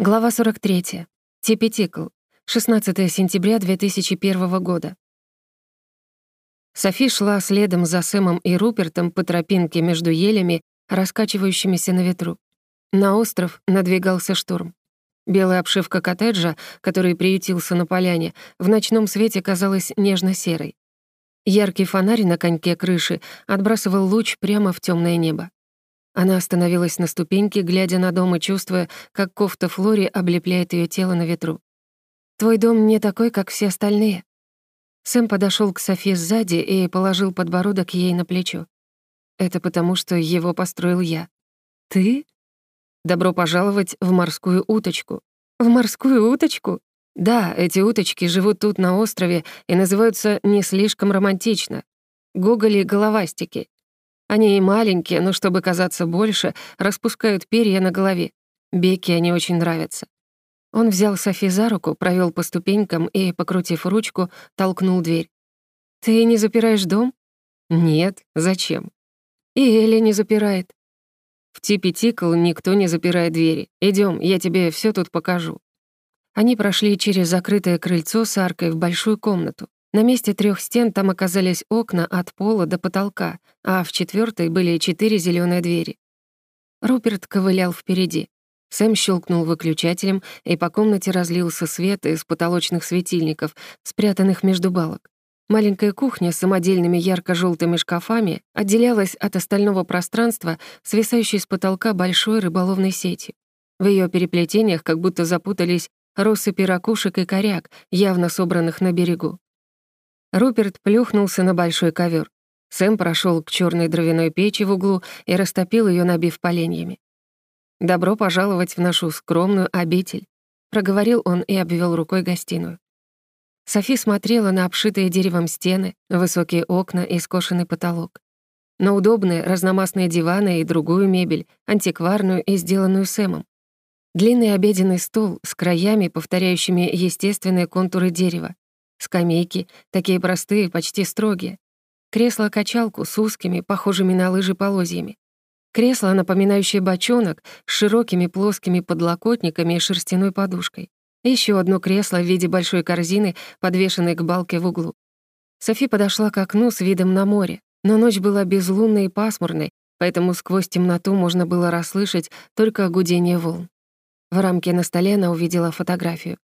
Глава 43. Типетикл. 16 сентября 2001 года. Софи шла следом за Сэмом и Рупертом по тропинке между елями, раскачивающимися на ветру. На остров надвигался шторм. Белая обшивка коттеджа, который приютился на поляне, в ночном свете казалась нежно-серой. Яркий фонарь на коньке крыши отбрасывал луч прямо в темное небо. Она остановилась на ступеньке, глядя на дом и чувствуя, как кофта Флори облепляет ее тело на ветру. «Твой дом не такой, как все остальные». Сэм подошел к Софи сзади и положил подбородок ей на плечо. «Это потому, что его построил я». «Ты?» «Добро пожаловать в морскую уточку». «В морскую уточку?» «Да, эти уточки живут тут, на острове, и называются не слишком романтично. Гоголи-головастики. Они и маленькие, но чтобы казаться больше, распускают перья на голове. Беки они очень нравятся. Он взял Софи за руку, провел по ступенькам и, покрутив ручку, толкнул дверь. «Ты не запираешь дом?» «Нет, зачем?» «И Эля не запирает». «В типе Тикл никто не запирает двери. Идем, я тебе все тут покажу». Они прошли через закрытое крыльцо с аркой в большую комнату. На месте трех стен там оказались окна от пола до потолка, а в четвертой были четыре зеленые двери. Руперт ковылял впереди. Сэм щелкнул выключателем, и по комнате разлился свет из потолочных светильников, спрятанных между балок. Маленькая кухня с самодельными ярко желтыми шкафами отделялась от остального пространства, свисающей с потолка большой рыболовной сетью. В ее переплетениях как будто запутались россыпи ракушек и коряк, явно собранных на берегу. Руперт плюхнулся на большой ковер. Сэм прошел к черной дровяной печи в углу и растопил ее, набив поленьями. «Добро пожаловать в нашу скромную обитель», — проговорил он и обвел рукой гостиную. Софи смотрела на обшитые деревом стены, высокие окна и скошенный потолок. На удобные разномастные диваны и другую мебель, антикварную и сделанную Сэмом. Длинный обеденный стол с краями, повторяющими естественные контуры дерева, Скамейки, такие простые, почти строгие. Кресло-качалку с узкими, похожими на лыжи полозьями. Кресло, напоминающее бочонок, с широкими плоскими подлокотниками и шерстяной подушкой. Еще одно кресло в виде большой корзины, подвешенной к балке в углу. Софи подошла к окну с видом на море, но ночь была безлунной и пасмурной, поэтому сквозь темноту можно было расслышать только гудение волн. В рамке на столе она увидела фотографию.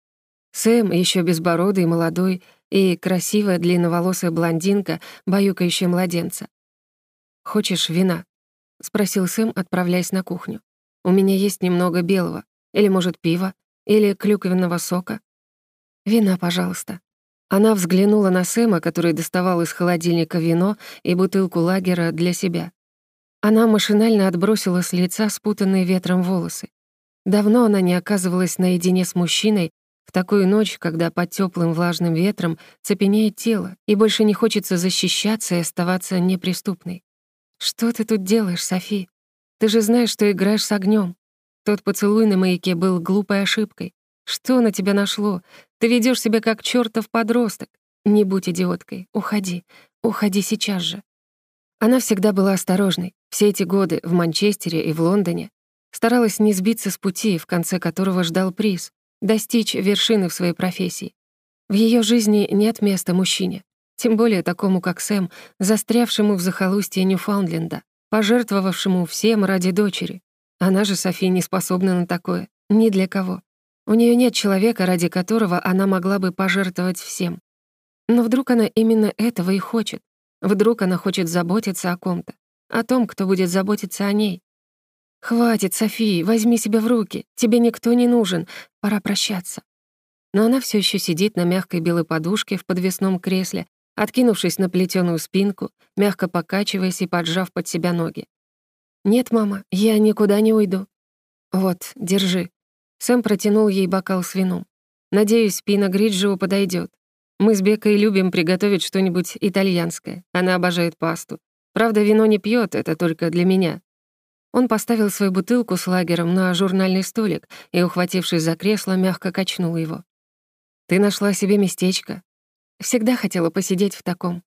Сэм, еще безбородый, молодой, и красивая длинноволосая блондинка, баюкающая младенца. «Хочешь вина?» — спросил Сэм, отправляясь на кухню. «У меня есть немного белого. Или, может, пива? Или клюквенного сока?» «Вина, пожалуйста». Она взглянула на Сэма, который доставал из холодильника вино и бутылку лагера для себя. Она машинально отбросила с лица спутанные ветром волосы. Давно она не оказывалась наедине с мужчиной, в такую ночь, когда под теплым влажным ветром цепенеет тело и больше не хочется защищаться и оставаться неприступной. «Что ты тут делаешь, Софи? Ты же знаешь, что играешь с огнем. Тот поцелуй на маяке был глупой ошибкой. Что на тебя нашло? Ты ведешь себя как чертов подросток. Не будь идиоткой. Уходи. Уходи сейчас же». Она всегда была осторожной. Все эти годы в Манчестере и в Лондоне. Старалась не сбиться с пути, в конце которого ждал приз достичь вершины в своей профессии. В ее жизни нет места мужчине, тем более такому, как Сэм, застрявшему в захолустье Ньюфаундленда, пожертвовавшему всем ради дочери. Она же, Софи, не способна на такое. Ни для кого. У нее нет человека, ради которого она могла бы пожертвовать всем. Но вдруг она именно этого и хочет. Вдруг она хочет заботиться о ком-то, о том, кто будет заботиться о ней. «Хватит, София, возьми себя в руки. Тебе никто не нужен. Пора прощаться». Но она все еще сидит на мягкой белой подушке в подвесном кресле, откинувшись на плетеную спинку, мягко покачиваясь и поджав под себя ноги. «Нет, мама, я никуда не уйду». «Вот, держи». Сэм протянул ей бокал с вином. «Надеюсь, Пина Гриджио подойдет. Мы с Бекой любим приготовить что-нибудь итальянское. Она обожает пасту. Правда, вино не пьет, это только для меня. Он поставил свою бутылку с лагером на журнальный столик и, ухватившись за кресло, мягко качнул его. «Ты нашла себе местечко?» «Всегда хотела посидеть в таком».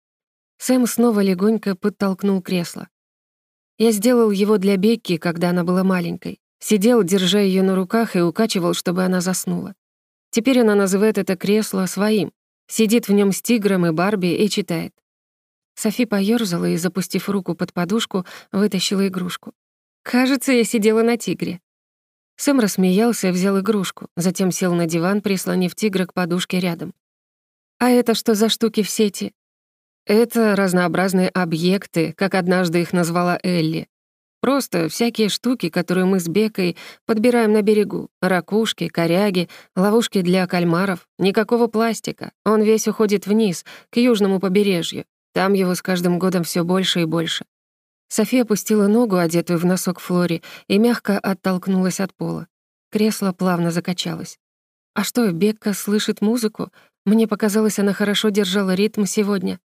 Сэм снова легонько подтолкнул кресло. «Я сделал его для Бекки, когда она была маленькой. Сидел, держа ее на руках, и укачивал, чтобы она заснула. Теперь она называет это кресло своим. Сидит в нем с тигром и Барби и читает. Софи поёрзала и, запустив руку под подушку, вытащила игрушку. «Кажется, я сидела на тигре». Сэм рассмеялся и взял игрушку, затем сел на диван, прислонив тигра к подушке рядом. «А это что за штуки в сети?» «Это разнообразные объекты, как однажды их назвала Элли. Просто всякие штуки, которые мы с Бекой подбираем на берегу. Ракушки, коряги, ловушки для кальмаров. Никакого пластика. Он весь уходит вниз, к южному побережью. Там его с каждым годом все больше и больше. София опустила ногу, одетую в носок Флори, и мягко оттолкнулась от пола. Кресло плавно закачалось. А что, Бекка слышит музыку? Мне показалось, она хорошо держала ритм сегодня.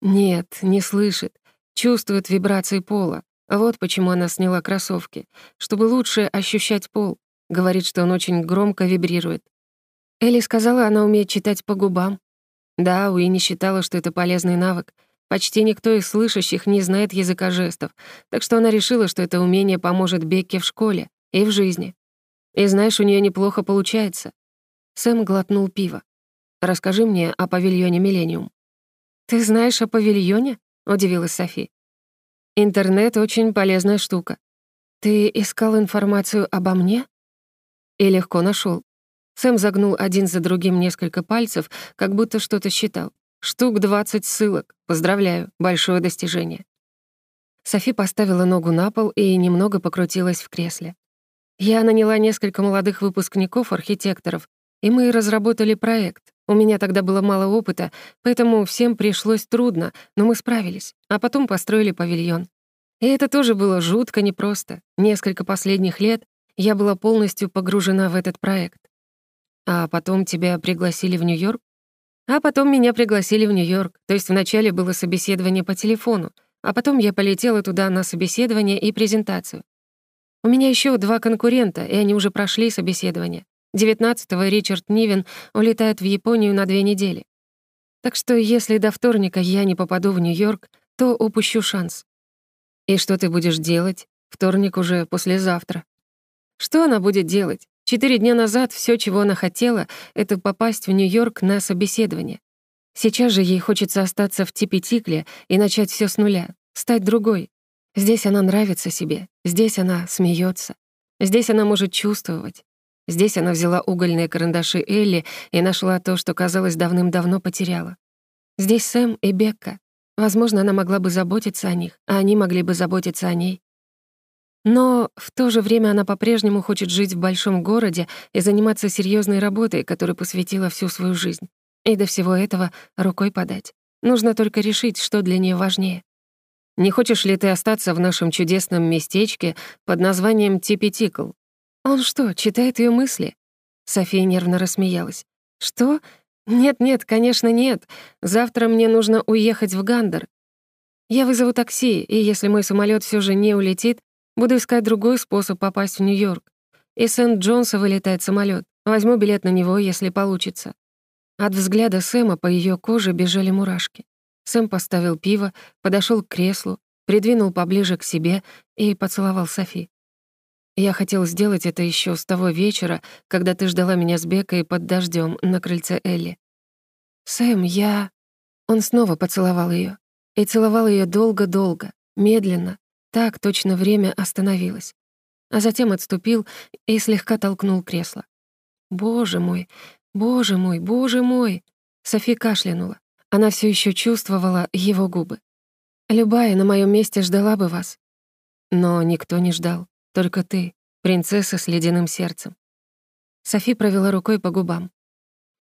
Нет, не слышит. Чувствует вибрации пола. Вот почему она сняла кроссовки, чтобы лучше ощущать пол. Говорит, что он очень громко вибрирует. Элли сказала, она умеет читать по губам. Да, Уинни считала, что это полезный навык. Почти никто из слышащих не знает языка жестов, так что она решила, что это умение поможет Бекке в школе и в жизни. И знаешь, у нее неплохо получается. Сэм глотнул пиво. «Расскажи мне о павильоне «Миллениум». «Ты знаешь о павильоне?» — удивилась Софи. «Интернет — очень полезная штука. Ты искал информацию обо мне?» И легко нашел. Сэм загнул один за другим несколько пальцев, как будто что-то считал. Штук 20 ссылок. Поздравляю, большое достижение. Софи поставила ногу на пол и немного покрутилась в кресле. Я наняла несколько молодых выпускников-архитекторов, и мы разработали проект. У меня тогда было мало опыта, поэтому всем пришлось трудно, но мы справились, а потом построили павильон. И это тоже было жутко непросто. Несколько последних лет я была полностью погружена в этот проект. А потом тебя пригласили в Нью-Йорк? А потом меня пригласили в Нью-Йорк. То есть вначале было собеседование по телефону, а потом я полетела туда на собеседование и презентацию. У меня еще два конкурента, и они уже прошли собеседование. 19-го Ричард Нивен улетает в Японию на две недели. Так что если до вторника я не попаду в Нью-Йорк, то упущу шанс. И что ты будешь делать? Вторник уже послезавтра. Что она будет делать? Четыре дня назад все, чего она хотела, это попасть в Нью-Йорк на собеседование. Сейчас же ей хочется остаться в Типетикле и начать все с нуля, стать другой. Здесь она нравится себе, здесь она смеется, здесь она может чувствовать. Здесь она взяла угольные карандаши Элли и нашла то, что, казалось, давным-давно потеряла. Здесь Сэм и Бекка. Возможно, она могла бы заботиться о них, а они могли бы заботиться о ней. Но в то же время она по-прежнему хочет жить в большом городе и заниматься серьезной работой, которой посвятила всю свою жизнь. И до всего этого рукой подать. Нужно только решить, что для нее важнее. Не хочешь ли ты остаться в нашем чудесном местечке под названием Типетикл? Он что, читает ее мысли? София нервно рассмеялась. Что? Нет-нет, конечно, нет. Завтра мне нужно уехать в Гандер. Я вызову такси, и если мой самолет все же не улетит, Буду искать другой способ попасть в Нью-Йорк. Из Сент-Джонса вылетает самолет. Возьму билет на него, если получится». От взгляда Сэма по ее коже бежали мурашки. Сэм поставил пиво, подошел к креслу, придвинул поближе к себе и поцеловал Софи. «Я хотел сделать это еще с того вечера, когда ты ждала меня с Бекой под дождем на крыльце Элли. Сэм, я...» Он снова поцеловал ее И целовал ее долго-долго, медленно, так точно время остановилось. А затем отступил и слегка толкнул кресло. «Боже мой, боже мой, боже мой!» Софи кашлянула. Она все еще чувствовала его губы. «Любая на моем месте ждала бы вас». Но никто не ждал, только ты, принцесса с ледяным сердцем. Софи провела рукой по губам.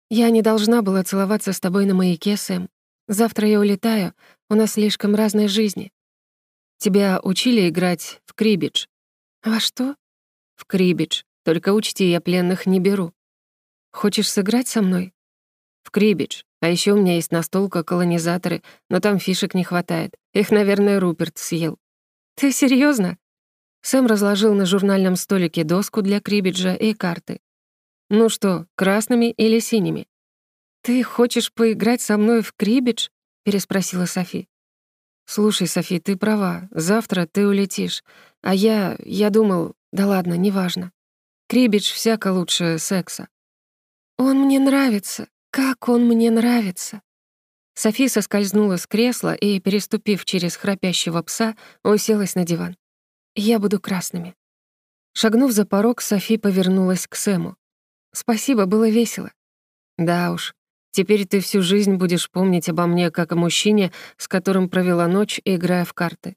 «Я не должна была целоваться с тобой на маяке, Сэм. Завтра я улетаю, у нас слишком разные жизни. Тебя учили играть в крибидж?» «Во что?» «В крибидж. Только учти, я пленных не беру». «Хочешь сыграть со мной?» «В крибидж. А еще у меня есть настолка-колонизаторы, но там фишек не хватает. Их, наверное, Руперт съел». «Ты серьезно? Сэм разложил на журнальном столике доску для крибиджа и карты. «Ну что, красными или синими?» «Ты хочешь поиграть со мной в крибидж?» — переспросила Софи. «Слушай, Софи, ты права. Завтра ты улетишь. А я... я думал... Да ладно, неважно. Крибидж всяко лучше секса. Он мне нравится. Как он мне нравится. Софи соскользнула с кресла и, переступив через храпящего пса, уселась на диван. Я буду красными. Шагнув за порог, Софи повернулась к Сэму. «Спасибо, было весело». «Да уж, теперь ты всю жизнь будешь помнить обо мне как о мужчине, с которым провела ночь, играя в карты».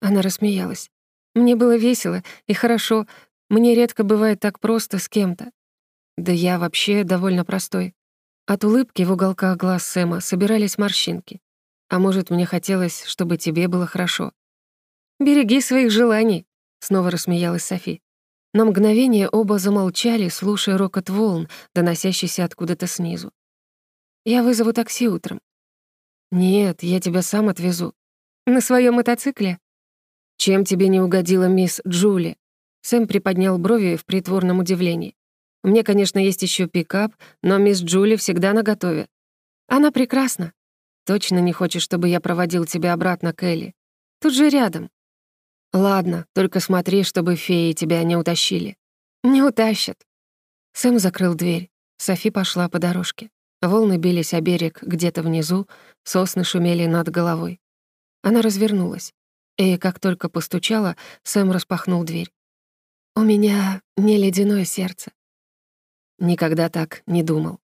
Она рассмеялась. «Мне было весело и хорошо. Мне редко бывает так просто с кем-то. Да я вообще довольно простой. От улыбки в уголках глаз Сэма собирались морщинки. А может, мне хотелось, чтобы тебе было хорошо. «Береги своих желаний», — снова рассмеялась Софи. На мгновение оба замолчали, слушая рокот волн, доносящийся откуда-то снизу. «Я вызову такси утром». «Нет, я тебя сам отвезу». «На своем мотоцикле?» «Чем тебе не угодила мисс Джули?» Сэм приподнял брови в притворном удивлении. «Мне, конечно, есть еще пикап, но мисс Джули всегда наготове. Она прекрасна. Точно не хочешь, чтобы я проводил тебя обратно к Элли? Тут же рядом. «Ладно, только смотри, чтобы феи тебя не утащили». «Не утащат». Сэм закрыл дверь. Софи пошла по дорожке. Волны бились о берег где-то внизу, сосны шумели над головой. Она развернулась. И как только постучала, Сэм распахнул дверь. «У меня не ледяное сердце». Никогда так не думал.